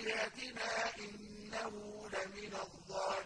آلهتنا إِنَّهُ لَمِنَ الظَّالِمِينَ.